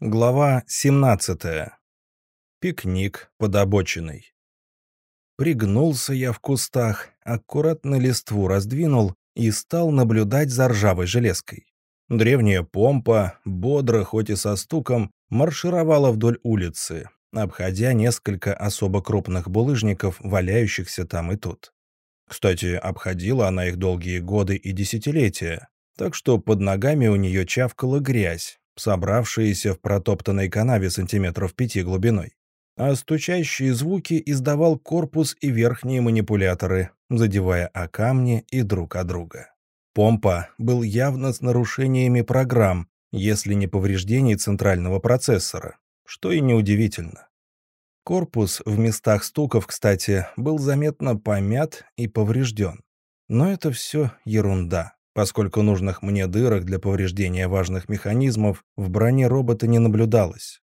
Глава 17. Пикник под обочиной. Пригнулся я в кустах, аккуратно листву раздвинул и стал наблюдать за ржавой железкой. Древняя помпа, бодро, хоть и со стуком, маршировала вдоль улицы, обходя несколько особо крупных булыжников, валяющихся там и тут. Кстати, обходила она их долгие годы и десятилетия, так что под ногами у нее чавкала грязь, собравшиеся в протоптанной канаве сантиметров пяти глубиной. А стучащие звуки издавал корпус и верхние манипуляторы, задевая о камни и друг о друга. Помпа был явно с нарушениями программ, если не повреждений центрального процессора, что и неудивительно. Корпус в местах стуков, кстати, был заметно помят и поврежден. Но это все ерунда поскольку нужных мне дырок для повреждения важных механизмов в броне робота не наблюдалось.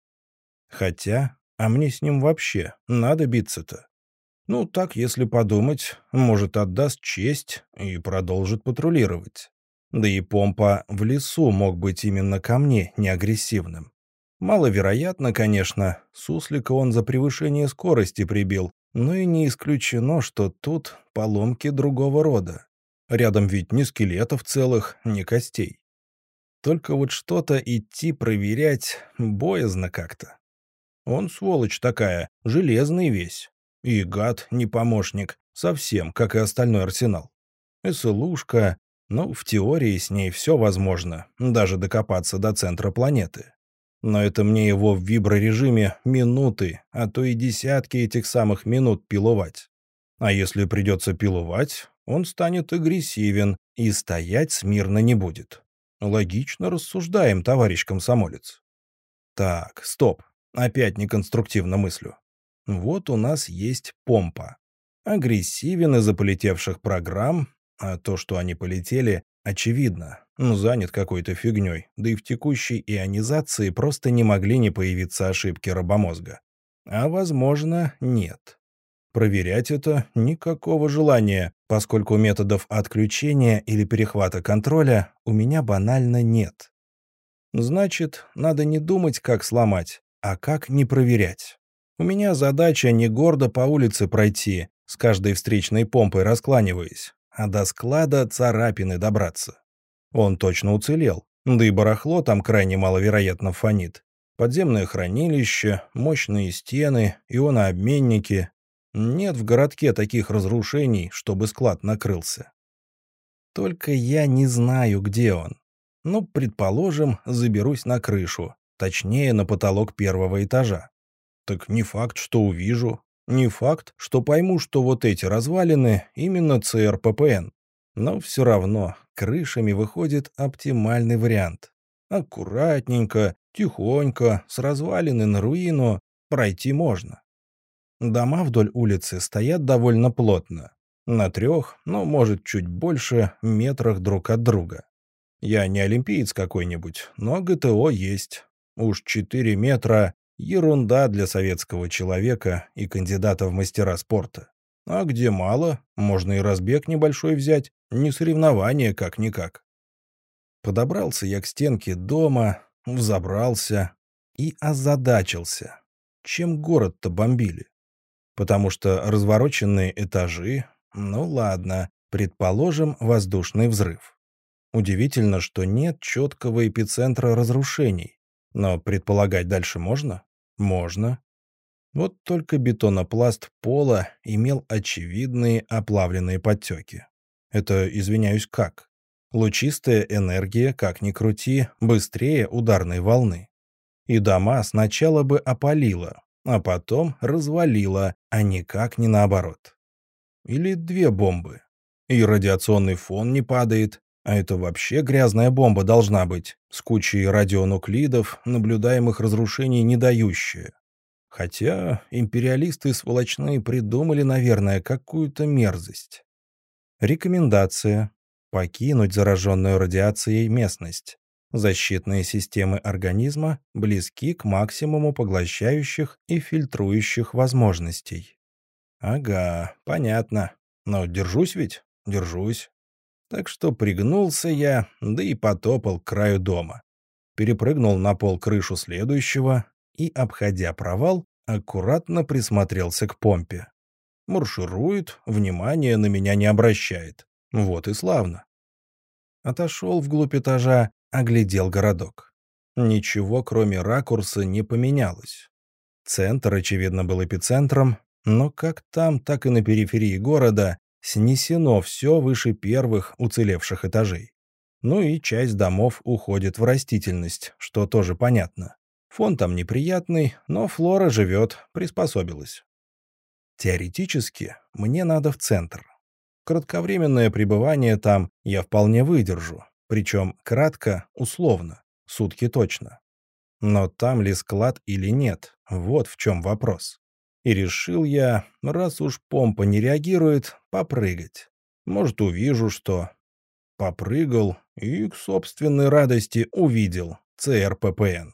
Хотя, а мне с ним вообще надо биться-то. Ну, так, если подумать, может, отдаст честь и продолжит патрулировать. Да и помпа в лесу мог быть именно ко мне неагрессивным. Маловероятно, конечно, суслика он за превышение скорости прибил, но и не исключено, что тут поломки другого рода. Рядом ведь ни скелетов целых, ни костей. Только вот что-то идти проверять боязно как-то. Он, сволочь такая, железный весь. И гад не помощник, совсем, как и остальной арсенал. СЛУшка, ну, в теории с ней все возможно, даже докопаться до центра планеты. Но это мне его в виброрежиме минуты, а то и десятки этих самых минут пиловать. А если придется пиловать, он станет агрессивен и стоять смирно не будет. Логично рассуждаем, товарищ комсомолец. Так, стоп, опять неконструктивно мыслю. Вот у нас есть помпа. Агрессивен из-за полетевших программ, а то, что они полетели, очевидно. Ну, занят какой-то фигней, да и в текущей ионизации просто не могли не появиться ошибки робомозга. А, возможно, нет. Проверять это никакого желания, поскольку методов отключения или перехвата контроля у меня банально нет. Значит, надо не думать, как сломать, а как не проверять. У меня задача не гордо по улице пройти, с каждой встречной помпой раскланиваясь, а до склада царапины добраться. Он точно уцелел, да и барахло там крайне маловероятно фонит. Подземное хранилище, мощные стены, ионообменники, нет в городке таких разрушений, чтобы склад накрылся. Только я не знаю, где он. Ну, предположим, заберусь на крышу, точнее, на потолок первого этажа. Так не факт, что увижу, не факт, что пойму, что вот эти развалины именно ЦРППН. Но все равно крышами выходит оптимальный вариант. Аккуратненько, тихонько, с развалины на руину пройти можно. Дома вдоль улицы стоят довольно плотно. На трех, ну, может, чуть больше, метрах друг от друга. Я не олимпиец какой-нибудь, но ГТО есть. Уж четыре метра — ерунда для советского человека и кандидата в мастера спорта. А где мало, можно и разбег небольшой взять, не соревнование как-никак. Подобрался я к стенке дома, взобрался и озадачился. Чем город-то бомбили? Потому что развороченные этажи... Ну ладно, предположим, воздушный взрыв. Удивительно, что нет четкого эпицентра разрушений. Но предполагать дальше можно? Можно. Вот только бетонопласт пола имел очевидные оплавленные подтеки. Это, извиняюсь, как? Лучистая энергия, как ни крути, быстрее ударной волны. И дома сначала бы опалило, а потом развалило, а никак не наоборот. Или две бомбы. И радиационный фон не падает, а это вообще грязная бомба должна быть, с кучей радионуклидов, наблюдаемых разрушений не дающая. Хотя империалисты сволочные придумали, наверное, какую-то мерзость. Рекомендация. Покинуть зараженную радиацией местность. Защитные системы организма близки к максимуму поглощающих и фильтрующих возможностей. Ага, понятно. Но держусь ведь? Держусь. Так что пригнулся я, да и потопал к краю дома. перепрыгнул на пол крышу следующего и, обходя провал, аккуратно присмотрелся к помпе. Марширует, внимания на меня не обращает. Вот и славно. Отошел вглубь этажа, оглядел городок. Ничего, кроме ракурса, не поменялось. Центр, очевидно, был эпицентром, но как там, так и на периферии города снесено все выше первых уцелевших этажей. Ну и часть домов уходит в растительность, что тоже понятно. Фон там неприятный, но флора живет, приспособилась. Теоретически, мне надо в центр. Кратковременное пребывание там я вполне выдержу, причем кратко, условно, сутки точно. Но там ли склад или нет, вот в чем вопрос. И решил я, раз уж помпа не реагирует, попрыгать. Может, увижу, что... Попрыгал и, к собственной радости, увидел ЦРППН.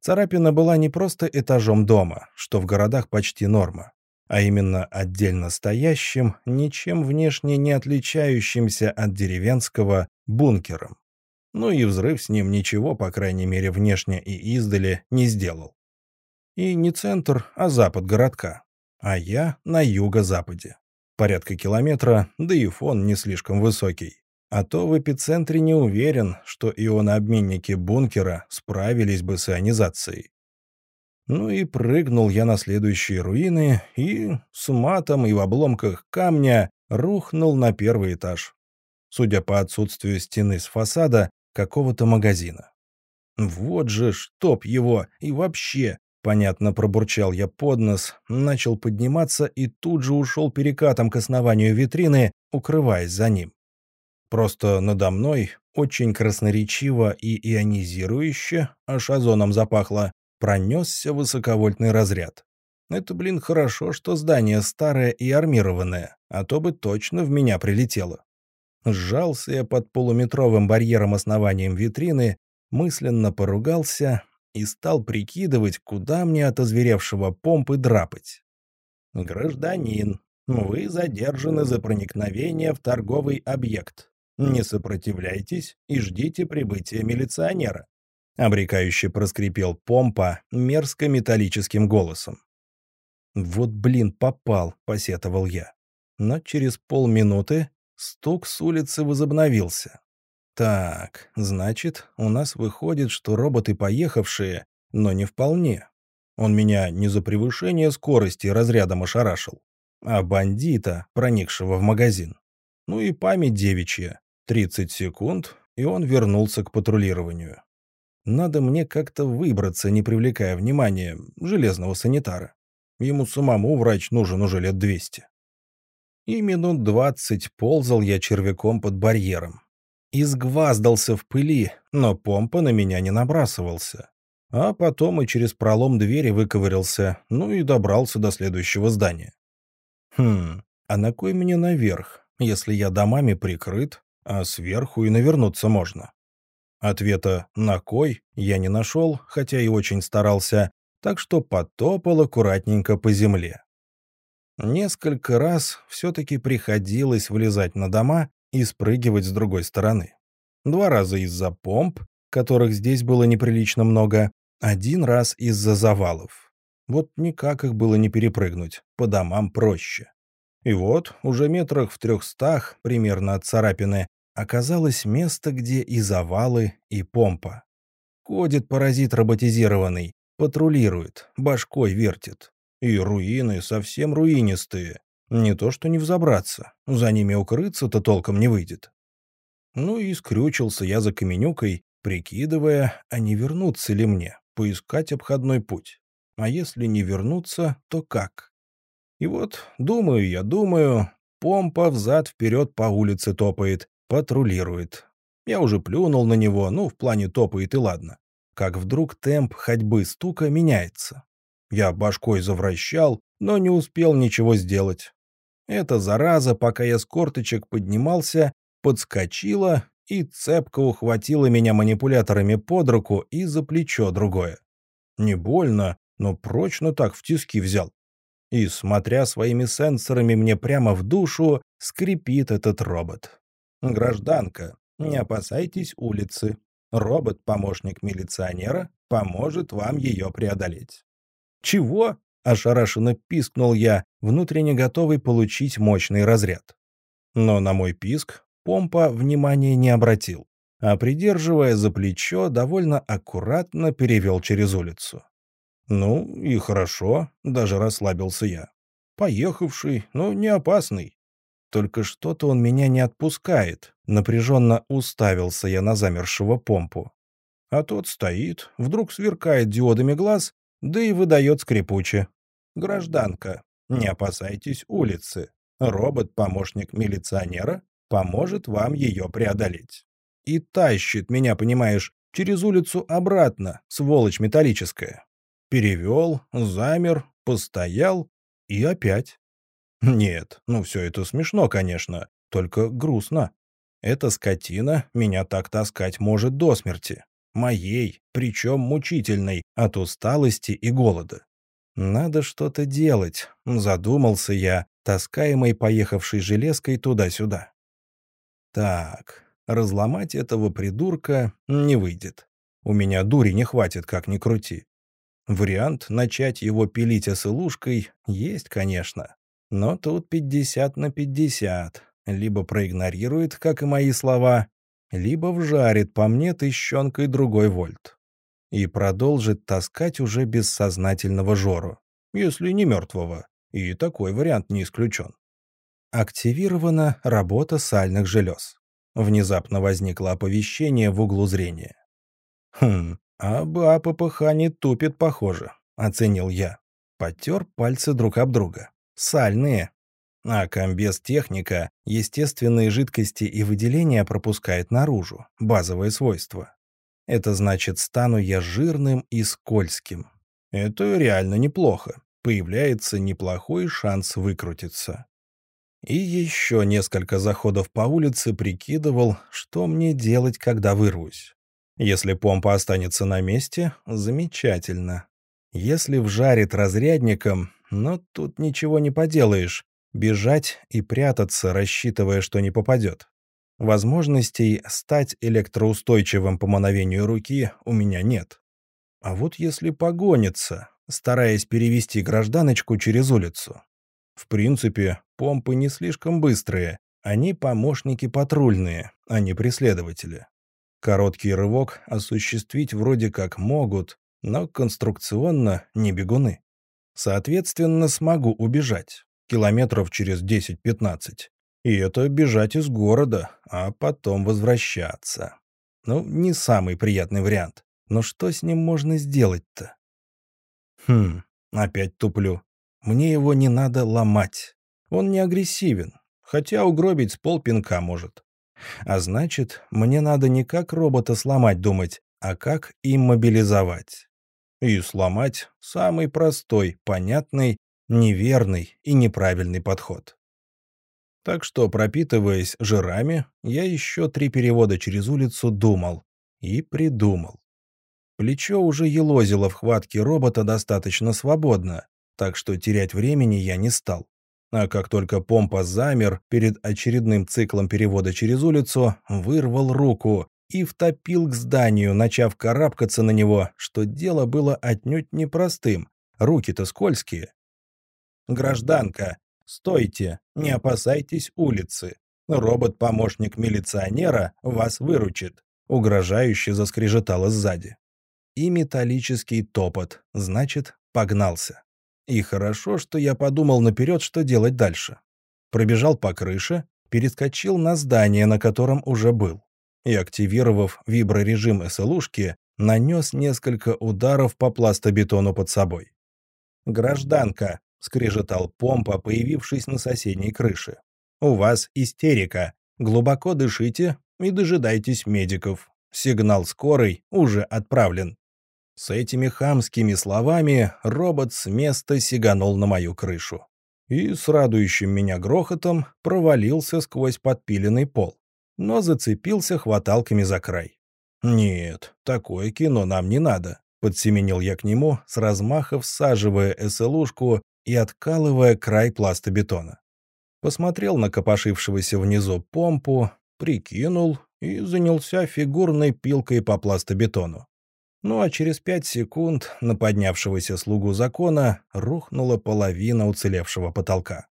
Царапина была не просто этажом дома, что в городах почти норма а именно отдельно стоящим, ничем внешне не отличающимся от деревенского бункером. Ну и взрыв с ним ничего, по крайней мере, внешне и издали не сделал. И не центр, а запад городка. А я на юго-западе. Порядка километра, да и фон не слишком высокий. А то в эпицентре не уверен, что ионообменники бункера справились бы с ионизацией. Ну и прыгнул я на следующие руины и с матом и в обломках камня рухнул на первый этаж. Судя по отсутствию стены с фасада какого-то магазина. Вот же, чтоб его, и вообще, понятно пробурчал я под нос, начал подниматься и тут же ушел перекатом к основанию витрины, укрываясь за ним. Просто надо мной очень красноречиво и ионизирующе, аж озоном запахло, пронесся высоковольтный разряд. Это, блин, хорошо, что здание старое и армированное, а то бы точно в меня прилетело. Сжался я под полуметровым барьером основанием витрины, мысленно поругался и стал прикидывать, куда мне от озверевшего помпы драпать. «Гражданин, вы задержаны за проникновение в торговый объект. Не сопротивляйтесь и ждите прибытия милиционера. Обрекающе проскрипел помпа мерзко-металлическим голосом. «Вот, блин, попал», — посетовал я. Но через полминуты стук с улицы возобновился. «Так, значит, у нас выходит, что роботы поехавшие, но не вполне. Он меня не за превышение скорости разрядом ошарашил, а бандита, проникшего в магазин. Ну и память девичья. 30 секунд, и он вернулся к патрулированию. Надо мне как-то выбраться, не привлекая внимания железного санитара. Ему самому врач нужен уже лет двести. И минут двадцать ползал я червяком под барьером. Изгваздался в пыли, но помпа на меня не набрасывался. А потом и через пролом двери выковырялся, ну и добрался до следующего здания. Хм, а на кой мне наверх, если я домами прикрыт, а сверху и навернуться можно? Ответа «на кой» я не нашел, хотя и очень старался, так что потопал аккуратненько по земле. Несколько раз все-таки приходилось влезать на дома и спрыгивать с другой стороны. Два раза из-за помп, которых здесь было неприлично много, один раз из-за завалов. Вот никак их было не перепрыгнуть, по домам проще. И вот, уже метрах в трехстах, примерно от царапины, оказалось место, где и завалы, и помпа. Ходит паразит роботизированный, патрулирует, башкой вертит. И руины совсем руинистые. Не то что не взобраться, за ними укрыться-то толком не выйдет. Ну и скрючился я за каменюкой, прикидывая, а не вернуться ли мне, поискать обходной путь. А если не вернуться, то как? И вот, думаю я, думаю, помпа взад-вперед по улице топает, Патрулирует. Я уже плюнул на него, ну, в плане топает и ладно. Как вдруг темп ходьбы стука меняется. Я башкой завращал, но не успел ничего сделать. Эта зараза, пока я с корточек поднимался, подскочила и цепко ухватила меня манипуляторами под руку и за плечо другое. Не больно, но прочно так в тиски взял. И, смотря своими сенсорами мне прямо в душу, скрипит этот робот. «Гражданка, не опасайтесь улицы. Робот-помощник милиционера поможет вам ее преодолеть. «Чего?» — ошарашенно пискнул я, внутренне готовый получить мощный разряд. Но на мой писк помпа внимания не обратил, а придерживая за плечо, довольно аккуратно перевел через улицу. «Ну и хорошо», — даже расслабился я. «Поехавший, но не опасный. Только что-то он меня не отпускает. Напряженно уставился я на замершего помпу. А тот стоит, вдруг сверкает диодами глаз, да и выдает скрипуче. «Гражданка, не опасайтесь улицы. Робот-помощник милиционера поможет вам ее преодолеть. И тащит меня, понимаешь, через улицу обратно, сволочь металлическая. Перевел, замер, постоял и опять. Нет, ну все это смешно, конечно, только грустно. Эта скотина меня так таскать может до смерти. Моей, причем мучительной, от усталости и голода. Надо что-то делать, задумался я, таскаемой поехавшей железкой туда-сюда. Так, разломать этого придурка не выйдет. У меня дури не хватит, как ни крути. Вариант начать его пилить осылушкой есть, конечно. Но тут 50 на 50. Либо проигнорирует, как и мои слова, либо вжарит по мне тыщенкой другой вольт. И продолжит таскать уже бессознательного Жору, если не мертвого. И такой вариант не исключен. Активирована работа сальных желез. Внезапно возникло оповещение в углу зрения. «Хм, а БАППХ не тупит, похоже», — оценил я. Потер пальцы друг об друга сальные. А комбез-техника естественные жидкости и выделения пропускает наружу, базовые свойства. Это значит, стану я жирным и скользким. Это реально неплохо. Появляется неплохой шанс выкрутиться. И еще несколько заходов по улице прикидывал, что мне делать, когда вырвусь. Если помпа останется на месте, замечательно. Если вжарит разрядником, но тут ничего не поделаешь. Бежать и прятаться, рассчитывая, что не попадет. Возможностей стать электроустойчивым по мановению руки у меня нет. А вот если погонится, стараясь перевести гражданочку через улицу. В принципе, помпы не слишком быстрые, они помощники патрульные, а не преследователи. Короткий рывок осуществить вроде как могут, но конструкционно не бегуны. Соответственно, смогу убежать. Километров через 10-15. И это бежать из города, а потом возвращаться. Ну, не самый приятный вариант. Но что с ним можно сделать-то? Хм, опять туплю. Мне его не надо ломать. Он не агрессивен, хотя угробить с полпинка может. А значит, мне надо не как робота сломать думать, а как иммобилизовать и сломать самый простой, понятный, неверный и неправильный подход. Так что, пропитываясь жирами, я еще три перевода через улицу думал и придумал. Плечо уже елозило в хватке робота достаточно свободно, так что терять времени я не стал. А как только помпа замер перед очередным циклом перевода через улицу, вырвал руку и втопил к зданию, начав карабкаться на него, что дело было отнюдь непростым. Руки-то скользкие. «Гражданка, стойте, не опасайтесь улицы. Робот-помощник милиционера вас выручит», — угрожающе заскрежетало сзади. И металлический топот, значит, погнался. И хорошо, что я подумал наперед, что делать дальше. Пробежал по крыше, перескочил на здание, на котором уже был и, активировав виброрежим СЛУшки, нанес несколько ударов по пластобетону под собой. «Гражданка», — скрежетал помпа, появившись на соседней крыше. «У вас истерика. Глубоко дышите и дожидайтесь медиков. Сигнал скорой уже отправлен». С этими хамскими словами робот с места сиганул на мою крышу и с радующим меня грохотом провалился сквозь подпиленный пол но зацепился хваталками за край. «Нет, такое кино нам не надо», — подсеменил я к нему, с размаха всаживая СЛУшку и откалывая край пласта бетона. Посмотрел на копошившегося внизу помпу, прикинул и занялся фигурной пилкой по пластобетону. Ну а через пять секунд на поднявшегося слугу закона рухнула половина уцелевшего потолка.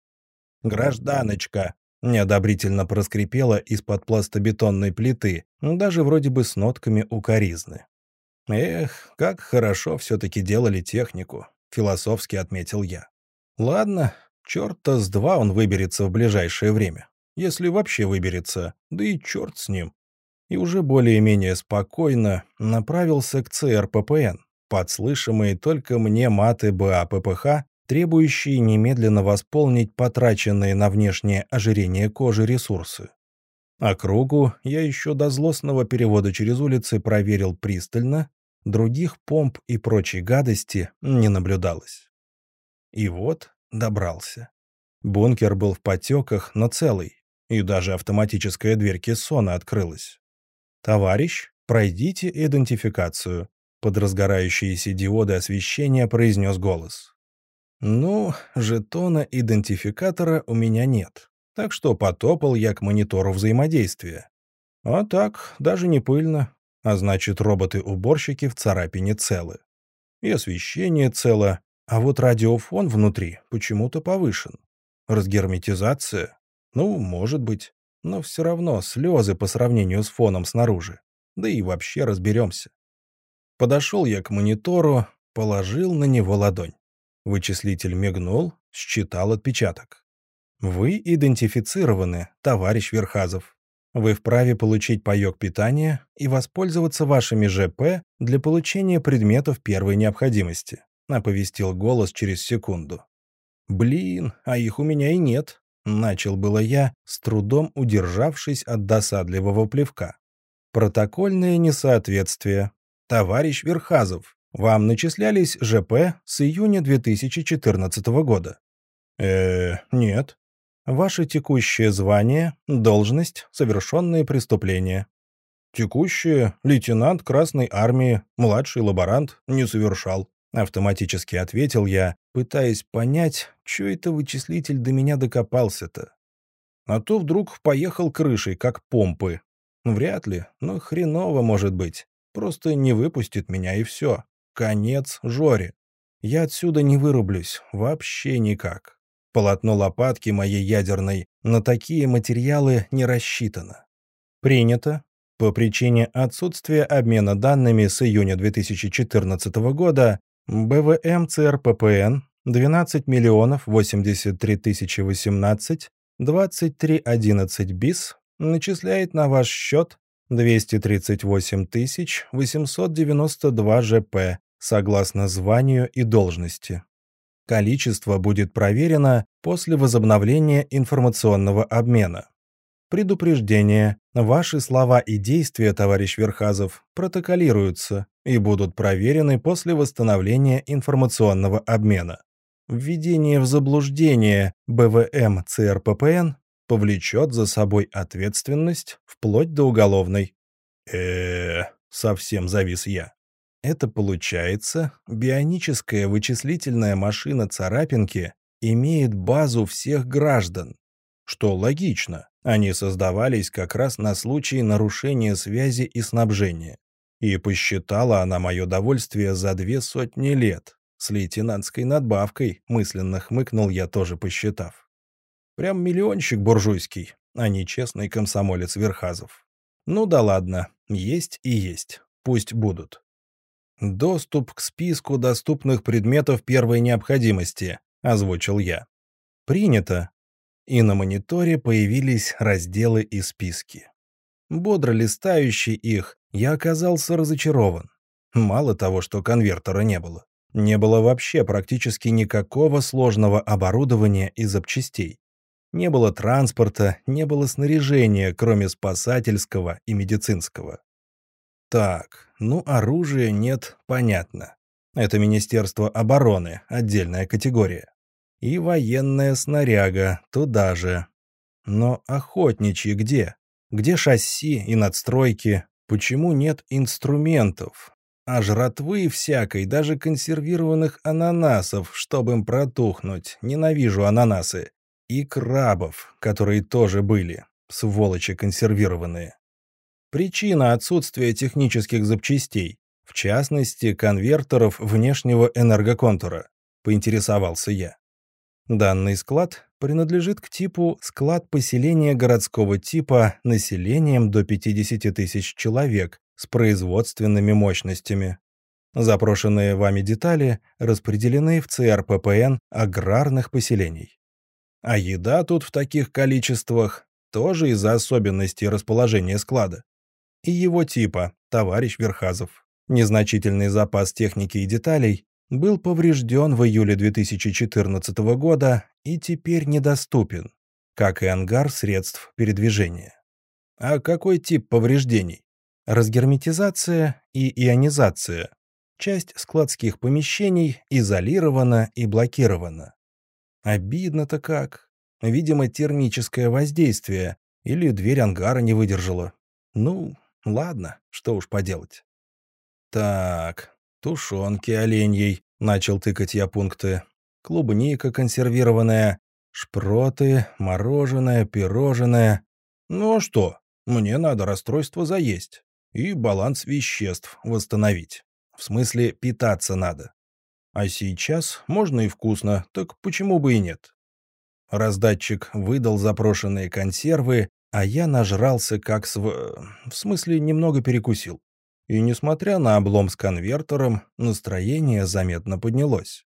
«Гражданочка!» — неодобрительно проскрипела из-под пластобетонной плиты, даже вроде бы с нотками укоризны. «Эх, как хорошо все-таки делали технику», — философски отметил я. «Ладно, черта с два он выберется в ближайшее время. Если вообще выберется, да и черт с ним и уже более-менее спокойно направился к ЦРППН, подслышимые только мне маты БАППХ, требующие немедленно восполнить потраченные на внешнее ожирение кожи ресурсы. Округу я еще до злостного перевода через улицы проверил пристально, других помп и прочей гадости не наблюдалось. И вот добрался. Бункер был в потеках, но целый, и даже автоматическая дверь кессона открылась. «Товарищ, пройдите идентификацию», — под разгорающиеся диоды освещения произнес голос. «Ну, жетона идентификатора у меня нет, так что потопал я к монитору взаимодействия. А так, даже не пыльно, а значит, роботы-уборщики в царапине целы. И освещение цело, а вот радиофон внутри почему-то повышен. Разгерметизация? Ну, может быть но все равно слезы по сравнению с фоном снаружи. Да и вообще разберемся. Подошел я к монитору, положил на него ладонь. Вычислитель мигнул, считал отпечаток. Вы идентифицированы, товарищ Верхазов. Вы вправе получить паёк питания и воспользоваться вашими ЖП для получения предметов первой необходимости, оповестил голос через секунду. Блин, а их у меня и нет. Начал было я, с трудом удержавшись от досадливого плевка. Протокольное несоответствие. Товарищ Верхазов, вам начислялись ЖП с июня 2014 года? э нет. Ваше текущее звание, должность, совершенные преступления. Текущее — лейтенант Красной Армии, младший лаборант, не совершал. Автоматически ответил я, пытаясь понять, что это вычислитель до меня докопался-то. А то вдруг поехал крышей, как помпы. Вряд ли, но хреново может быть. Просто не выпустит меня и все. Конец Жоре. Я отсюда не вырублюсь, вообще никак. Полотно лопатки моей ядерной на такие материалы не рассчитано. Принято. По причине отсутствия обмена данными с июня 2014 года БВМ ЦРППН 12 миллионов 83 тысячи 18 2311 БИС начисляет на ваш счет 238 тысяч 892 ЖП согласно званию и должности. Количество будет проверено после возобновления информационного обмена. Предупреждение. Ваши слова и действия, товарищ Верхазов, протоколируются и будут проверены после восстановления информационного обмена. Введение в заблуждение БВМ ЦРППН повлечет за собой ответственность вплоть до уголовной. э совсем завис я. Это получается, бионическая вычислительная машина царапинки имеет базу всех граждан, что логично. Они создавались как раз на случай нарушения связи и снабжения. И посчитала она мое довольствие за две сотни лет. С лейтенантской надбавкой, мысленно хмыкнул я тоже посчитав. Прям миллионщик буржуйский, а не честный комсомолец Верхазов. Ну да ладно, есть и есть, пусть будут. «Доступ к списку доступных предметов первой необходимости», — озвучил я. «Принято», и на мониторе появились разделы и списки. Бодро листающий их, я оказался разочарован. Мало того, что конвертера не было. Не было вообще практически никакого сложного оборудования и запчастей. Не было транспорта, не было снаряжения, кроме спасательского и медицинского. Так, ну оружия нет, понятно. Это Министерство обороны, отдельная категория. И военная снаряга туда же. Но охотничьи где? Где шасси и надстройки? Почему нет инструментов? А жратвы всякой, даже консервированных ананасов, чтобы им протухнуть. Ненавижу ананасы. И крабов, которые тоже были. Сволочи консервированные. Причина отсутствия технических запчастей, в частности, конвертеров внешнего энергоконтура, поинтересовался я. Данный склад принадлежит к типу склад поселения городского типа населением до 50 тысяч человек с производственными мощностями. Запрошенные вами детали распределены в ЦРППН аграрных поселений. А еда тут в таких количествах тоже из-за особенностей расположения склада. И его типа, товарищ Верхазов. Незначительный запас техники и деталей был поврежден в июле 2014 года и теперь недоступен, как и ангар средств передвижения. А какой тип повреждений? Разгерметизация и ионизация. Часть складских помещений изолирована и блокирована. Обидно-то как. Видимо, термическое воздействие или дверь ангара не выдержала. Ну, ладно, что уж поделать. Так, тушенки оленьей, начал тыкать я пункты. Клубника консервированная, шпроты, мороженое, пирожное. Ну а что, мне надо расстройство заесть и баланс веществ восстановить. В смысле, питаться надо. А сейчас можно и вкусно, так почему бы и нет? Раздатчик выдал запрошенные консервы, а я нажрался как св... В смысле, немного перекусил. И несмотря на облом с конвертером, настроение заметно поднялось.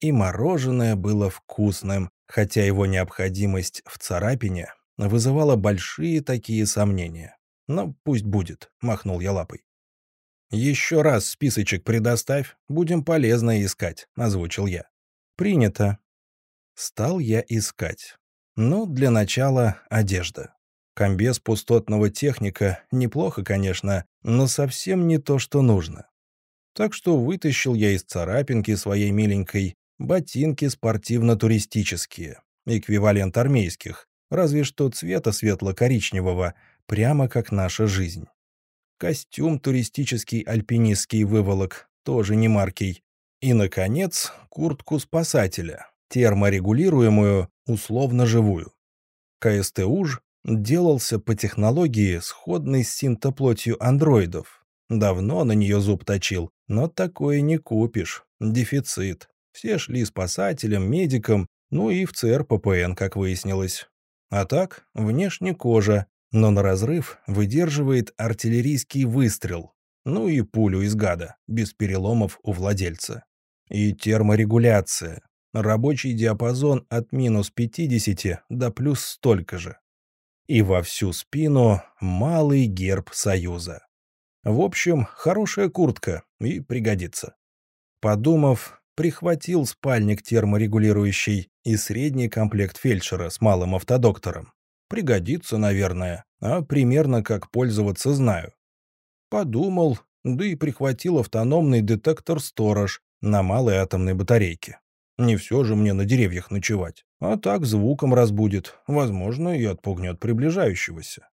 И мороженое было вкусным, хотя его необходимость в царапине вызывала большие такие сомнения. Но пусть будет, махнул я лапой. «Еще раз списочек предоставь, будем полезно искать», — озвучил я. «Принято». Стал я искать. Ну, для начала одежда. Комбез пустотного техника неплохо, конечно, но совсем не то, что нужно. Так что вытащил я из царапинки своей миленькой ботинки спортивно-туристические, эквивалент армейских, разве что цвета светло-коричневого, прямо как наша жизнь. Костюм туристический альпинистский выволок, тоже не маркий. И, наконец, куртку спасателя, терморегулируемую, условно живую. КСТУЖ делался по технологии, сходной с синтоплотью андроидов. Давно на нее зуб точил, но такое не купишь. Дефицит. Все шли спасателям, медикам, ну и в ЦР ППН, как выяснилось. А так, внешне кожа, но на разрыв выдерживает артиллерийский выстрел, ну и пулю из гада, без переломов у владельца. И терморегуляция. Рабочий диапазон от минус 50 до плюс столько же и во всю спину малый герб Союза. В общем, хорошая куртка и пригодится. Подумав, прихватил спальник терморегулирующий и средний комплект фельдшера с малым автодоктором. Пригодится, наверное, а примерно как пользоваться знаю. Подумал, да и прихватил автономный детектор-сторож на малой атомной батарейке. Не все же мне на деревьях ночевать. А так звуком разбудит, возможно, и отпугнет приближающегося.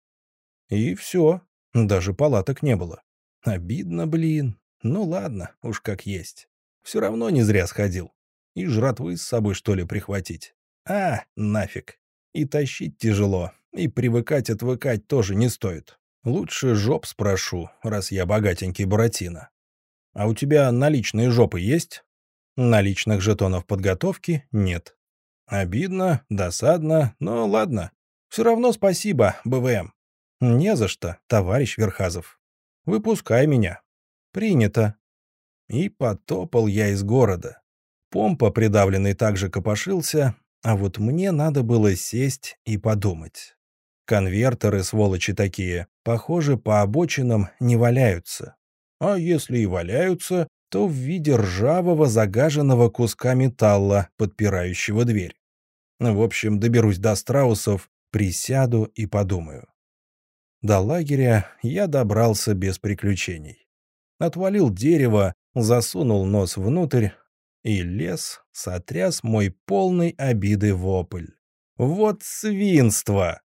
И все. Даже палаток не было. Обидно, блин. Ну ладно, уж как есть. Все равно не зря сходил. И жратвы с собой, что ли, прихватить? А, нафиг. И тащить тяжело, и привыкать-отвыкать тоже не стоит. Лучше жоп спрошу, раз я богатенький Буратино. А у тебя наличные жопы есть? Наличных жетонов подготовки нет. Обидно, досадно, но ладно. Все равно спасибо, БВМ. Не за что, товарищ Верхазов. Выпускай меня. Принято. И потопал я из города. Помпа, придавленный, также копошился, а вот мне надо было сесть и подумать. Конвертеры, сволочи такие, похоже, по обочинам не валяются. А если и валяются, то в виде ржавого загаженного куска металла, подпирающего дверь. В общем, доберусь до страусов, присяду и подумаю. До лагеря я добрался без приключений. Отвалил дерево, засунул нос внутрь, и лес сотряс мой полный обиды вопль. Вот свинство!